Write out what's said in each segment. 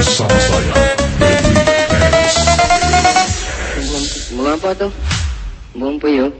bersama saya, Betty Harris. Belum, belum apa tuh? Belum puyuh.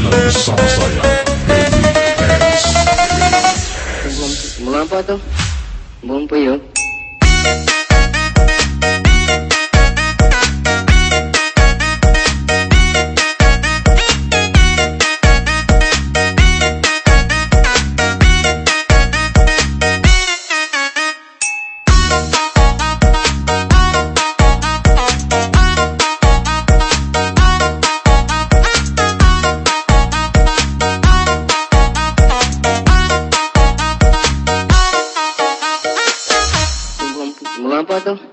senang bersama saya, Baby X. Mengapa tuh? Bumpuyo. bottle.